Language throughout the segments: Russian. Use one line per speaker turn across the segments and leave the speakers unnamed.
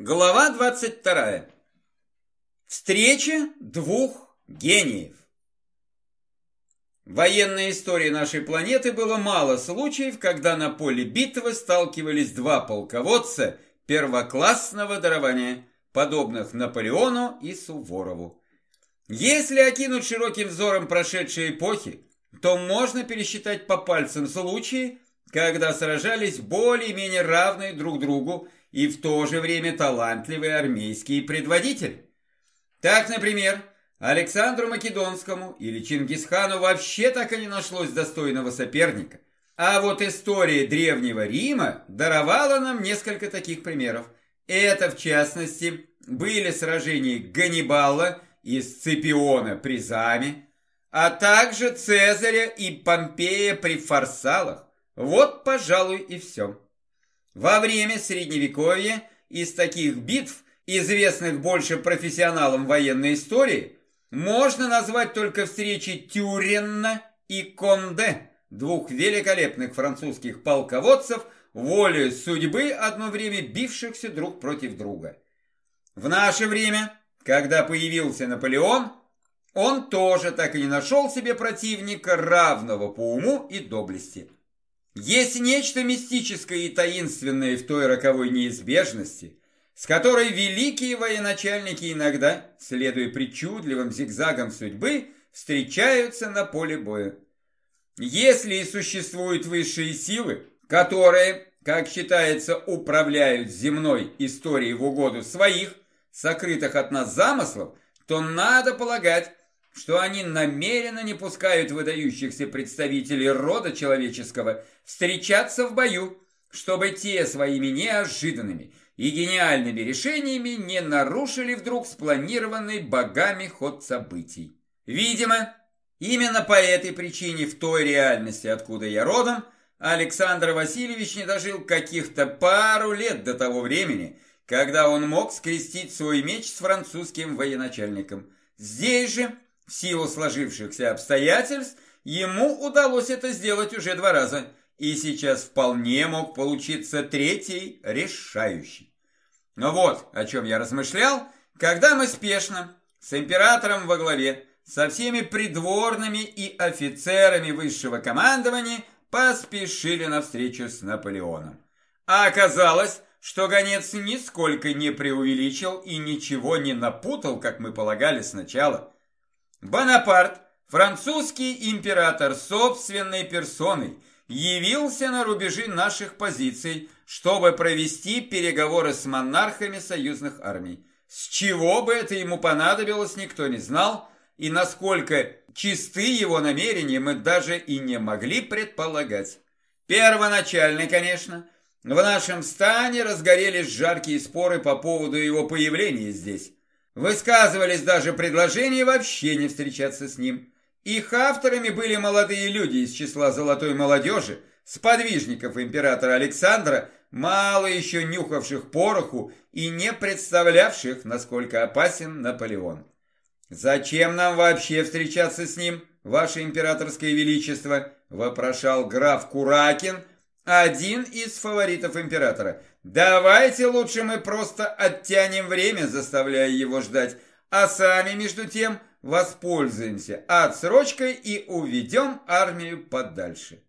Глава 22. Встреча двух гениев. В военной истории нашей планеты было мало случаев, когда на поле битвы сталкивались два полководца первоклассного дарования, подобных Наполеону и Суворову. Если окинуть широким взором прошедшие эпохи, то можно пересчитать по пальцам случаи, когда сражались более-менее равные друг другу и в то же время талантливый армейский предводитель. Так, например, Александру Македонскому или Чингисхану вообще так и не нашлось достойного соперника. А вот история Древнего Рима даровала нам несколько таких примеров. Это, в частности, были сражения Ганнибала и Сципиона при Заме, а также Цезаря и Помпея при Фарсалах. Вот, пожалуй, и все. Во время Средневековья из таких битв, известных больше профессионалам военной истории, можно назвать только встречи Тюренна и Конде, двух великолепных французских полководцев, волею судьбы одно время бившихся друг против друга. В наше время, когда появился Наполеон, он тоже так и не нашел себе противника, равного по уму и доблести. Есть нечто мистическое и таинственное в той роковой неизбежности, с которой великие военачальники иногда, следуя причудливым зигзагам судьбы, встречаются на поле боя. Если и существуют высшие силы, которые, как считается, управляют земной историей в угоду своих, сокрытых от нас замыслов, то надо полагать, что они намеренно не пускают выдающихся представителей рода человеческого встречаться в бою, чтобы те своими неожиданными и гениальными решениями не нарушили вдруг спланированный богами ход событий. Видимо, именно по этой причине в той реальности, откуда я родом, Александр Васильевич не дожил каких-то пару лет до того времени, когда он мог скрестить свой меч с французским военачальником. Здесь же в силу сложившихся обстоятельств ему удалось это сделать уже два раза, и сейчас вполне мог получиться третий, решающий. Но вот о чем я размышлял, когда мы спешно, с императором во главе, со всеми придворными и офицерами высшего командования поспешили навстречу с Наполеоном. А оказалось, что гонец нисколько не преувеличил и ничего не напутал, как мы полагали сначала – Бонапарт, французский император собственной персоной, явился на рубежи наших позиций, чтобы провести переговоры с монархами союзных армий. С чего бы это ему понадобилось, никто не знал, и насколько чисты его намерения мы даже и не могли предполагать. Первоначально, конечно, в нашем стане разгорелись жаркие споры по поводу его появления здесь. Высказывались даже предложения вообще не встречаться с ним. Их авторами были молодые люди из числа золотой молодежи, сподвижников императора Александра, мало еще нюхавших пороху и не представлявших, насколько опасен Наполеон. «Зачем нам вообще встречаться с ним, ваше императорское величество?» – вопрошал граф Куракин, один из фаворитов императора. Давайте лучше мы просто оттянем время, заставляя его ждать, а сами, между тем, воспользуемся отсрочкой и уведем армию подальше.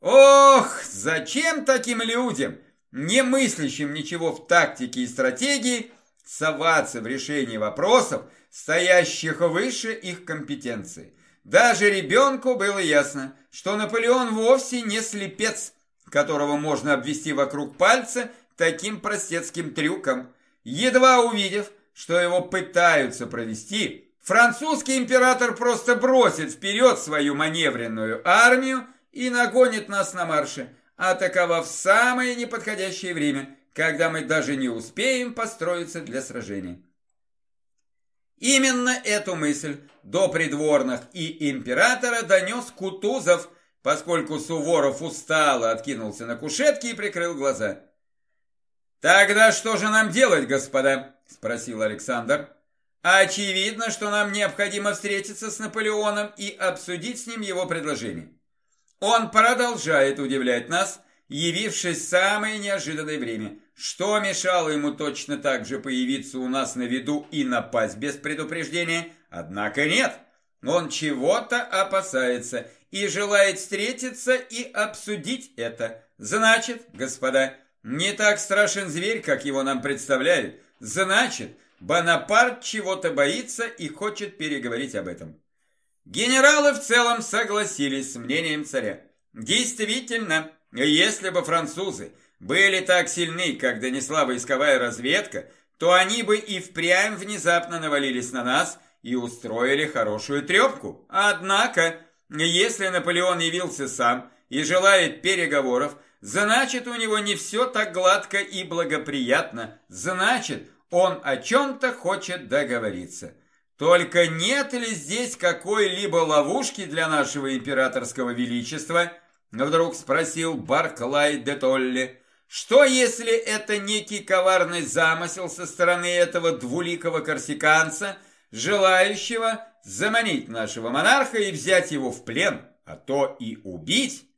Ох, зачем таким людям, не мыслящим ничего в тактике и стратегии, соваться в решение вопросов, стоящих выше их компетенции? Даже ребенку было ясно, что Наполеон вовсе не слепец, которого можно обвести вокруг пальца таким простецким трюком. Едва увидев, что его пытаются провести, французский император просто бросит вперед свою маневренную армию и нагонит нас на марше, атаковав в самое неподходящее время, когда мы даже не успеем построиться для сражения. Именно эту мысль до придворных и императора донес Кутузов – поскольку Суворов устало откинулся на кушетке и прикрыл глаза. «Тогда что же нам делать, господа?» – спросил Александр. «Очевидно, что нам необходимо встретиться с Наполеоном и обсудить с ним его предложение. Он продолжает удивлять нас, явившись в самое неожиданное время. Что мешало ему точно так же появиться у нас на виду и напасть без предупреждения? Однако нет. Он чего-то опасается и желает встретиться и обсудить это. Значит, господа, не так страшен зверь, как его нам представляют. Значит, Бонапарт чего-то боится и хочет переговорить об этом. Генералы в целом согласились с мнением царя. Действительно, если бы французы были так сильны, как донесла войсковая разведка, то они бы и впрямь внезапно навалились на нас и устроили хорошую трепку. Однако, если Наполеон явился сам и желает переговоров, значит у него не все так гладко и благоприятно, значит он о чем-то хочет договориться. Только нет ли здесь какой-либо ловушки для нашего императорского величества? Вдруг спросил Барклай де Толли. Что, если это некий коварный замысел со стороны этого двуликого корсиканца, желающего заманить нашего монарха и взять его в плен, а то и убить?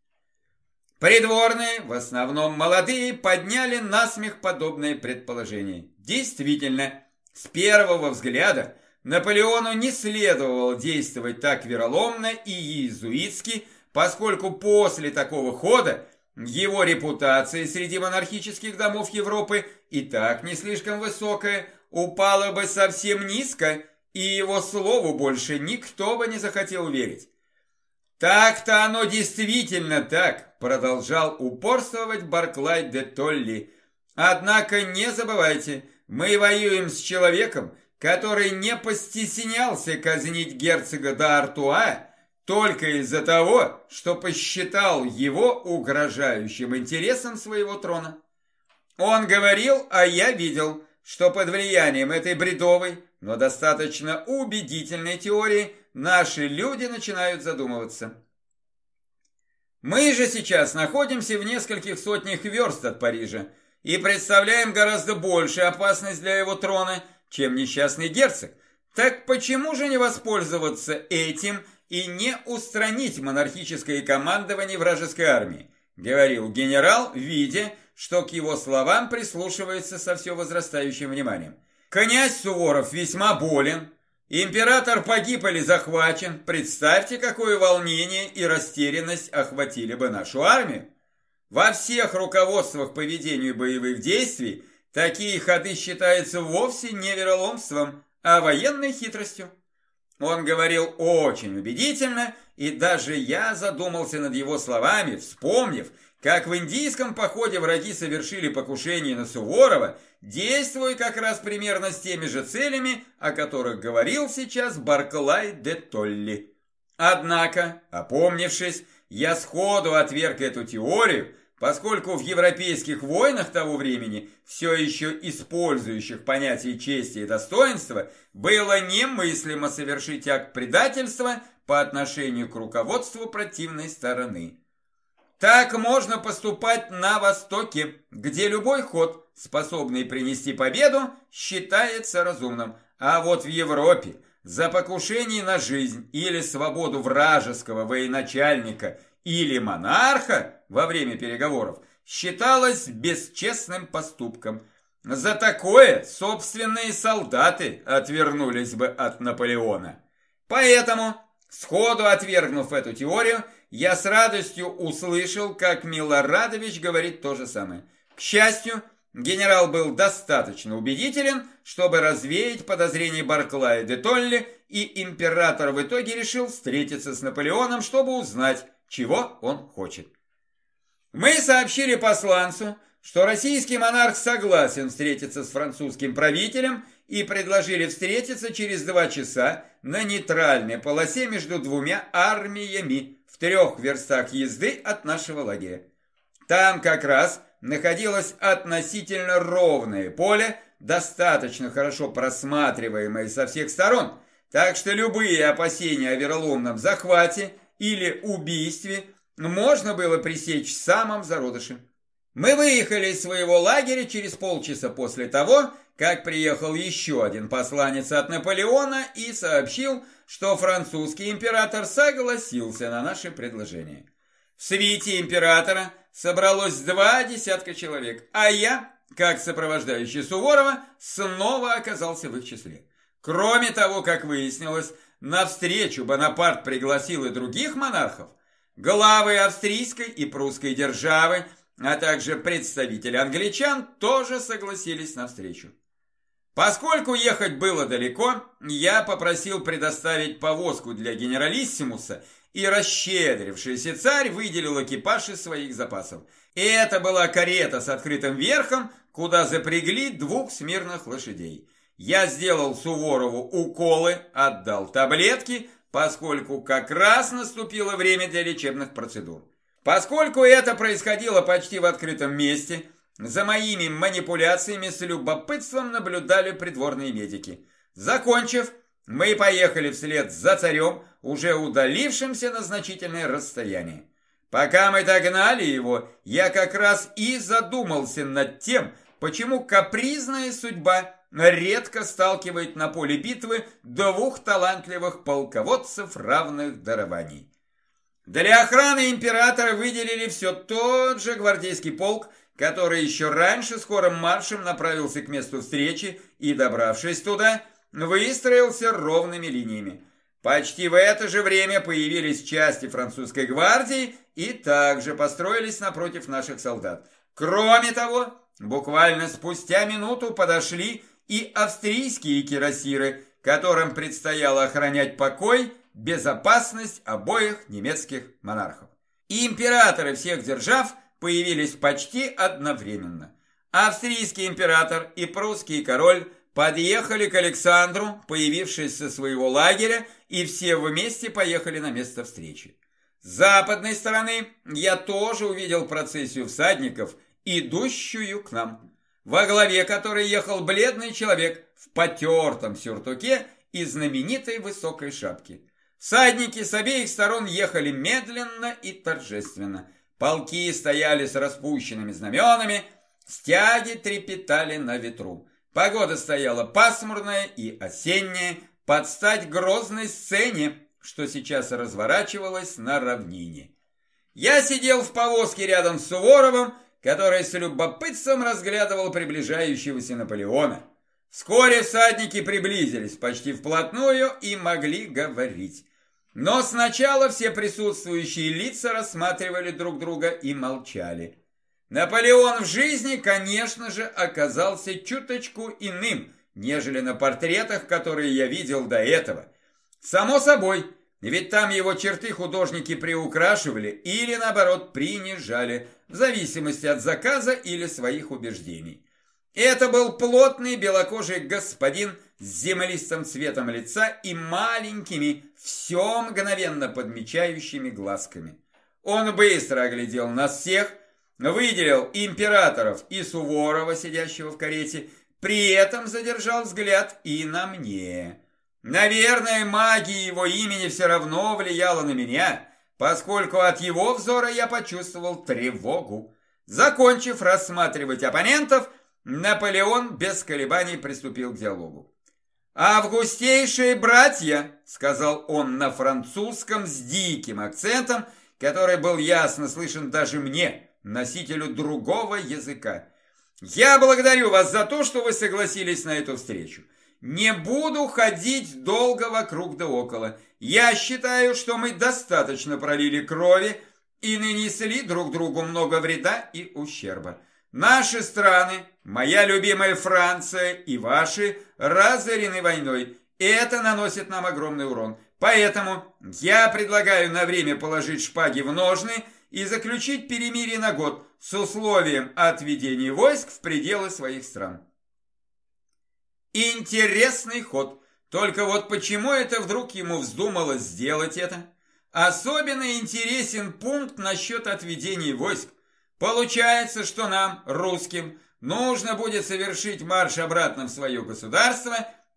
Придворные, в основном молодые, подняли насмех подобное предположение. Действительно, с первого взгляда Наполеону не следовало действовать так вероломно и иезуитски, поскольку после такого хода его репутация среди монархических домов Европы и так не слишком высокая, упала бы совсем низко, и его слову больше никто бы не захотел верить. «Так-то оно действительно так», – продолжал упорствовать Барклай де Толли. «Однако не забывайте, мы воюем с человеком, который не постеснялся казнить герцога д'Артуа, только из-за того, что посчитал его угрожающим интересам своего трона. Он говорил, а я видел, что под влиянием этой бредовой, но достаточно убедительной теории наши люди начинают задумываться. Мы же сейчас находимся в нескольких сотнях верст от Парижа и представляем гораздо большую опасность для его трона, чем несчастный герцог. Так почему же не воспользоваться этим и не устранить монархическое командование вражеской армии, говорил генерал, видя, что к его словам прислушивается со все возрастающим вниманием. Князь Суворов весьма болен, император погиб или захвачен. Представьте, какое волнение и растерянность охватили бы нашу армию. Во всех руководствах по ведению боевых действий такие ходы считаются вовсе не вероломством, а военной хитростью. Он говорил очень убедительно, и даже я задумался над его словами, вспомнив, как в индийском походе враги совершили покушение на Суворова, действуя как раз примерно с теми же целями, о которых говорил сейчас Барклай де Толли. Однако, опомнившись, я сходу отверг эту теорию, поскольку в европейских войнах того времени, все еще использующих понятие чести и достоинства, было немыслимо совершить акт предательства по отношению к руководству противной стороны. Так можно поступать на Востоке, где любой ход, способный принести победу, считается разумным, а вот в Европе за покушение на жизнь или свободу вражеского военачальника или монарха во время переговоров считалось бесчестным поступком. За такое собственные солдаты отвернулись бы от Наполеона. Поэтому, сходу отвергнув эту теорию, я с радостью услышал, как Милорадович говорит то же самое. К счастью, генерал был достаточно убедителен, чтобы развеять подозрения Барклая де Толли, и император в итоге решил встретиться с Наполеоном, чтобы узнать, чего он хочет. Мы сообщили посланцу, что российский монарх согласен встретиться с французским правителем и предложили встретиться через два часа на нейтральной полосе между двумя армиями в трех верстах езды от нашего лагеря. Там как раз находилось относительно ровное поле, достаточно хорошо просматриваемое со всех сторон, так что любые опасения о вероломном захвате – или убийстве можно было пресечь в самом зародыше. Мы выехали из своего лагеря через полчаса после того, как приехал еще один посланец от Наполеона и сообщил, что французский император согласился на наше предложение. В свите императора собралось два десятка человек, а я, как сопровождающий Суворова, снова оказался в их числе. Кроме того, как выяснилось, на встречу Бонапарт пригласил и других монархов, главы австрийской и прусской державы, а также представители англичан тоже согласились на встречу. Поскольку ехать было далеко, я попросил предоставить повозку для генералиссимуса, и расщедрившийся царь выделил экипаж из своих запасов. И это была карета с открытым верхом, куда запрягли двух смирных лошадей. Я сделал Суворову уколы, отдал таблетки, поскольку как раз наступило время для лечебных процедур. Поскольку это происходило почти в открытом месте, за моими манипуляциями с любопытством наблюдали придворные медики. Закончив, мы поехали вслед за царем, уже удалившимся на значительное расстояние. Пока мы догнали его, я как раз и задумался над тем, почему капризная судьба редко сталкивает на поле битвы двух талантливых полководцев равных дарований. Для охраны императора выделили все тот же гвардейский полк, который еще раньше скорым маршем направился к месту встречи и, добравшись туда, выстроился ровными линиями. Почти в это же время появились части французской гвардии и также построились напротив наших солдат. Кроме того, буквально спустя минуту подошли и австрийские кирасиры, которым предстояло охранять покой, безопасность обоих немецких монархов. И императоры всех держав – появились почти одновременно. Австрийский император и прусский король подъехали к Александру, появившись со своего лагеря, и все вместе поехали на место встречи. С западной стороны я тоже увидел процессию всадников, идущую к нам, во главе которой ехал бледный человек в потертом сюртуке и знаменитой высокой шапке. Всадники с обеих сторон ехали медленно и торжественно – Полки стояли с распущенными знаменами, стяги трепетали на ветру. Погода стояла пасмурная и осенняя, под стать грозной сцене, что сейчас разворачивалась на равнине. Я сидел в повозке рядом с Суворовым, который с любопытством разглядывал приближающегося Наполеона. Вскоре всадники приблизились почти вплотную и могли говорить. Но сначала все присутствующие лица рассматривали друг друга и молчали. Наполеон в жизни, конечно же, оказался чуточку иным, нежели на портретах, которые я видел до этого. Само собой, ведь там его черты художники приукрашивали или, наоборот, принижали, в зависимости от заказа или своих убеждений. Это был плотный белокожий господин с землистым цветом лица и маленькими, все мгновенно подмечающими глазками. Он быстро оглядел нас всех, выделил императоров и Суворова, сидящего в карете, при этом задержал взгляд и на мне. Наверное, магия его имени все равно влияла на меня, поскольку от его взора я почувствовал тревогу. Закончив рассматривать оппонентов, Наполеон без колебаний приступил к диалогу. «Августейшие братья!» — сказал он на французском с диким акцентом, который был ясно слышен даже мне, носителю другого языка. «Я благодарю вас за то, что вы согласились на эту встречу. Не буду ходить долго вокруг да около. Я считаю, что мы достаточно пролили крови и нанесли друг другу много вреда и ущерба. Наши страны, моя любимая Франция и ваши, разорены войной. И это наносит нам огромный урон. Поэтому я предлагаю на время положить шпаги в ножны и заключить перемирие на год с условием отведения войск в пределы своих стран. Интересный ход. Только вот почему это вдруг ему вздумалось сделать это? Особенно интересен пункт насчет отведения войск. Получается, что нам, русским, нужно будет совершить марш обратно в свое государство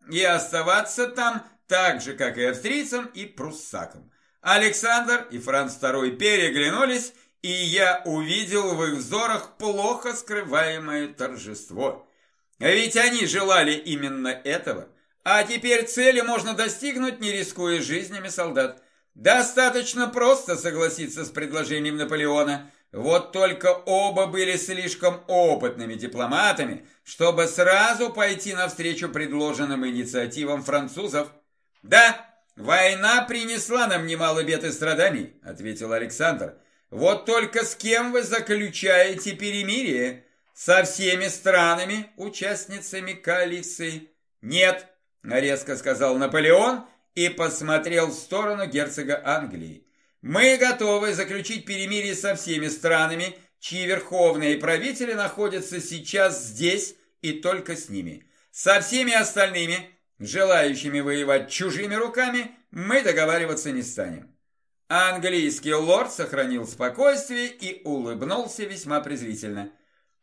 и оставаться там так же, как и австрийцам и пруссакам. Александр и Франц II переглянулись, и я увидел в их взорах плохо скрываемое торжество. Ведь они желали именно этого. А теперь цели можно достигнуть, не рискуя жизнями солдат. Достаточно просто согласиться с предложением Наполеона – Вот только оба были слишком опытными дипломатами, чтобы сразу пойти навстречу предложенным инициативам французов. «Да, война принесла нам немало бед и страданий», — ответил Александр. «Вот только с кем вы заключаете перемирие? Со всеми странами, участницами коалиции?» «Нет», — резко сказал Наполеон и посмотрел в сторону герцога Англии. Мы готовы заключить перемирие со всеми странами, чьи верховные правители находятся сейчас здесь и только с ними. Со всеми остальными, желающими воевать чужими руками, мы договариваться не станем. Английский лорд сохранил спокойствие и улыбнулся весьма презрительно.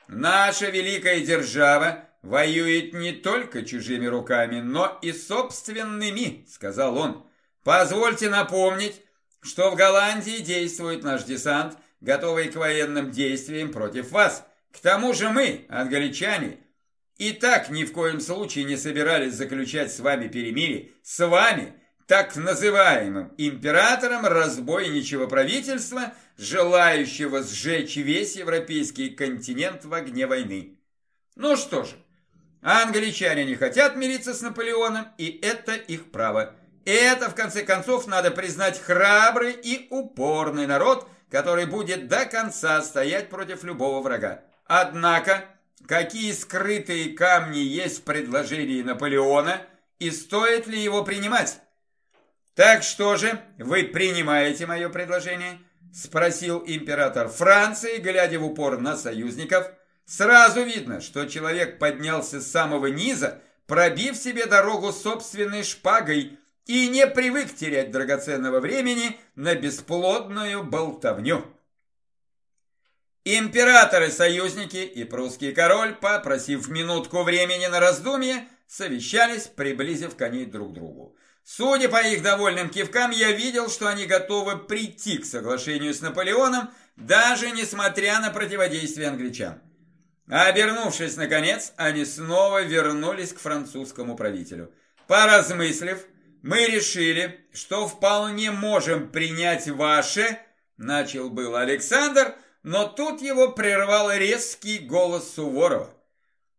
Наша великая держава воюет не только чужими руками, но и собственными, сказал он. Позвольте напомнить, что в Голландии действует наш десант, готовый к военным действиям против вас. К тому же мы, англичане, и так ни в коем случае не собирались заключать с вами перемирие, с вами, так называемым императором разбойничего правительства, желающего сжечь весь европейский континент в огне войны. Ну что же, англичане не хотят мириться с Наполеоном, и это их право. Это, в конце концов, надо признать храбрый и упорный народ, который будет до конца стоять против любого врага. Однако, какие скрытые камни есть в предложении Наполеона и стоит ли его принимать? Так что же, вы принимаете мое предложение? Спросил император Франции, глядя в упор на союзников. Сразу видно, что человек поднялся с самого низа, пробив себе дорогу собственной шпагой, и не привык терять драгоценного времени на бесплодную болтовню. Императоры, союзники и прусский король, попросив минутку времени на раздумье, совещались, приблизив коней друг к другу. Судя по их довольным кивкам, я видел, что они готовы прийти к соглашению с Наполеоном, даже несмотря на противодействие англичан. Обернувшись, наконец, они снова вернулись к французскому правителю. Поразмыслив, мы решили, что вполне можем принять ваше, начал был Александр, но тут его прервал резкий голос Суворова.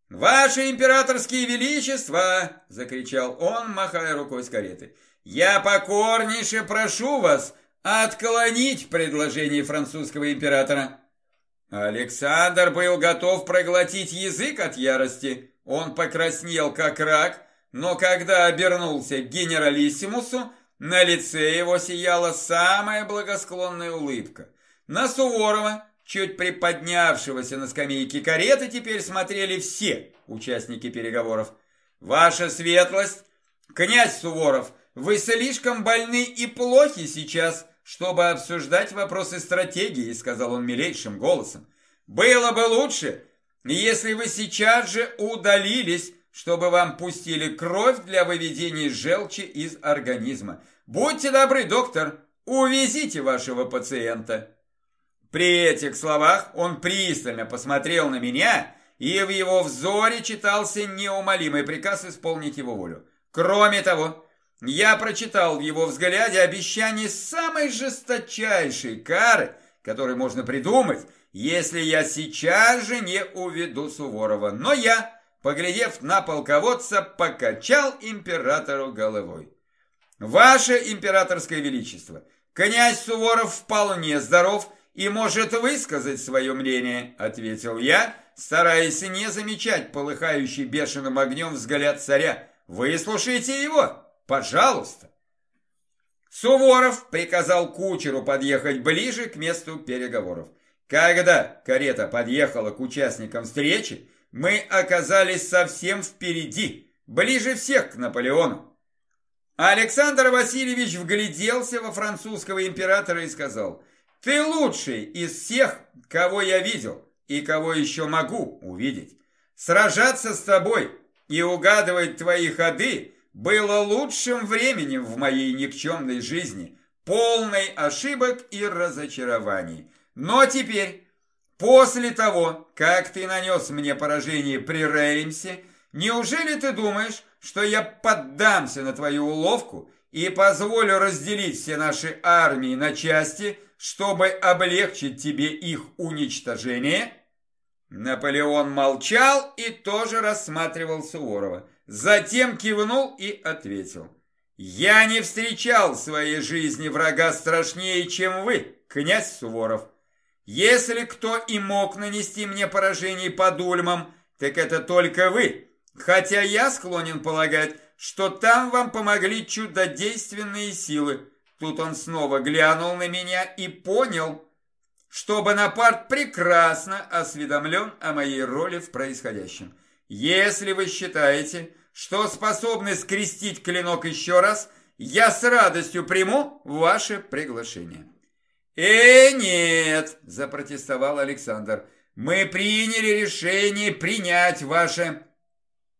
«Ваше императорские величества!» – закричал он, махая рукой с кареты. «Я покорнейше прошу вас отклонить предложение французского императора». Александр был готов проглотить язык от ярости. Он покраснел, как рак, но когда обернулся к генералиссимусу, на лице его сияла самая благосклонная улыбка. На Суворова, чуть приподнявшегося на скамейке кареты, теперь смотрели все участники переговоров. «Ваша светлость, князь Суворов, вы слишком больны и плохи сейчас, чтобы обсуждать вопросы стратегии», сказал он милейшим голосом. «Было бы лучше, если вы сейчас же удалились чтобы вам пустили кровь для выведения желчи из организма. Будьте добры, доктор, увезите вашего пациента. При этих словах он пристально посмотрел на меня, и в его взоре читался неумолимый приказ исполнить его волю. Кроме того, я прочитал в его взгляде обещание самой жесточайшей кары, которую можно придумать, если я сейчас же не уведу Суворова. Но я поглядев на полководца, покачал императору головой. «Ваше императорское величество, князь Суворов вполне здоров и может высказать свое мнение», ответил я, стараясь не замечать полыхающий бешеным огнем взгляд царя. «Выслушайте его, пожалуйста». Суворов приказал кучеру подъехать ближе к месту переговоров. Когда карета подъехала к участникам встречи, мы оказались совсем впереди, ближе всех к Наполеону. Александр Васильевич вгляделся во французского императора и сказал, «Ты лучший из всех, кого я видел и кого еще могу увидеть. Сражаться с тобой и угадывать твои ходы было лучшим временем в моей никчемной жизни, полной ошибок и разочарований. Но теперь После того, как ты нанес мне поражение при Реймсе, неужели ты думаешь, что я поддамся на твою уловку и позволю разделить все наши армии на части, чтобы облегчить тебе их уничтожение?» Наполеон молчал и тоже рассматривал Суворова. Затем кивнул и ответил. «Я не встречал в своей жизни врага страшнее, чем вы, князь Суворов. Если кто и мог нанести мне поражение под Ульмом, так это только вы, хотя я склонен полагать, что там вам помогли чудодейственные силы. Тут он снова глянул на меня и понял, что Бонапарт прекрасно осведомлен о моей роли в происходящем. Если вы считаете, что способны скрестить клинок еще раз, я с радостью приму ваше приглашение. «Э, нет!» – запротестовал Александр. «Мы приняли решение принять ваше...»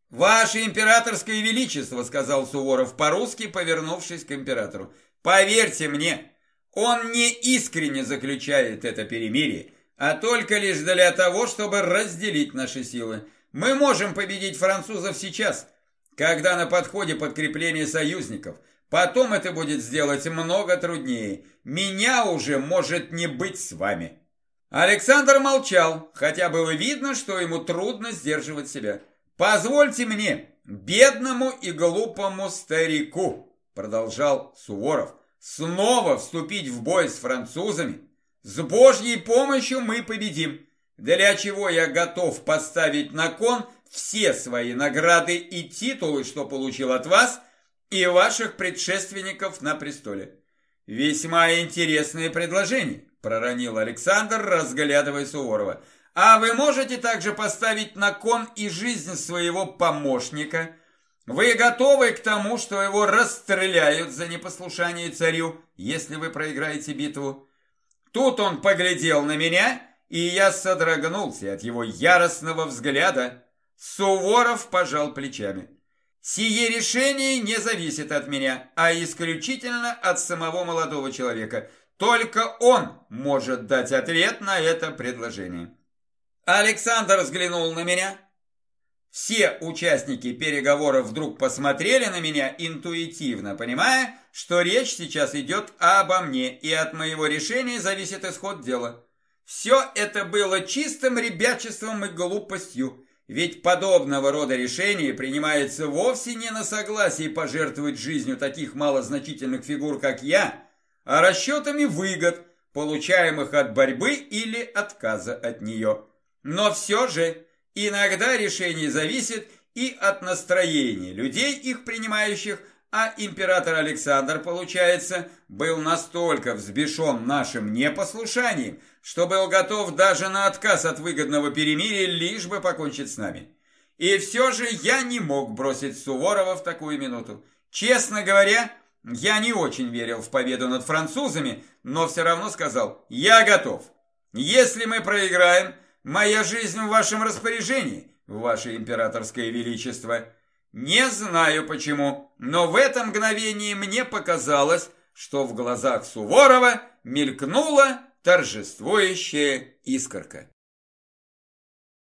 «Ваше императорское величество», – сказал Суворов по-русски, повернувшись к императору. «Поверьте мне, он не искренне заключает это перемирие, а только лишь для того, чтобы разделить наши силы. Мы можем победить французов сейчас, когда на подходе подкрепление союзников. Потом это будет сделать много труднее. Меня уже может не быть с вами. Александр молчал, хотя было видно, что ему трудно сдерживать себя. «Позвольте мне, бедному и глупому старику», продолжал Суворов, снова вступить в бой с французами. С Божьей помощью мы победим, для чего я готов поставить на кон все свои награды и титулы, что получил от вас и ваших предшественников на престоле. Весьма интересное предложение, проронил Александр, разглядывая Суворова. А вы можете также поставить на кон и жизнь своего помощника – вы готовы к тому, что его расстреляют за непослушание царю, если вы проиграете битву? Тут он поглядел на меня, и я содрогнулся от его яростного взгляда. Суворов пожал плечами. Сие решение не зависит от меня, а исключительно от самого молодого человека. Только он может дать ответ на это предложение. Александр взглянул на меня, все участники переговоров вдруг посмотрели на меня интуитивно, понимая, что речь сейчас идет обо мне, и от моего решения зависит исход дела. Все это было чистым ребячеством и глупостью, ведь подобного рода решение принимается вовсе не на согласии пожертвовать жизнью таких малозначительных фигур, как я, а расчетами выгод, получаемых от борьбы или отказа от нее. Но все же Иногда решение зависит и от настроения людей, их принимающих, а император Александр, получается, был настолько взбешен нашим непослушанием, что был готов даже на отказ от выгодного перемирия, лишь бы покончить с нами. И все же я не мог бросить Суворова в такую минуту. Честно говоря, я не очень верил в победу над французами, но все равно сказал «Я готов». Если мы проиграем, Моя жизнь в вашем распоряжении, ваше императорское величество. Не знаю почему, но в это мгновение мне показалось, что в глазах Суворова мелькнула торжествующая искорка.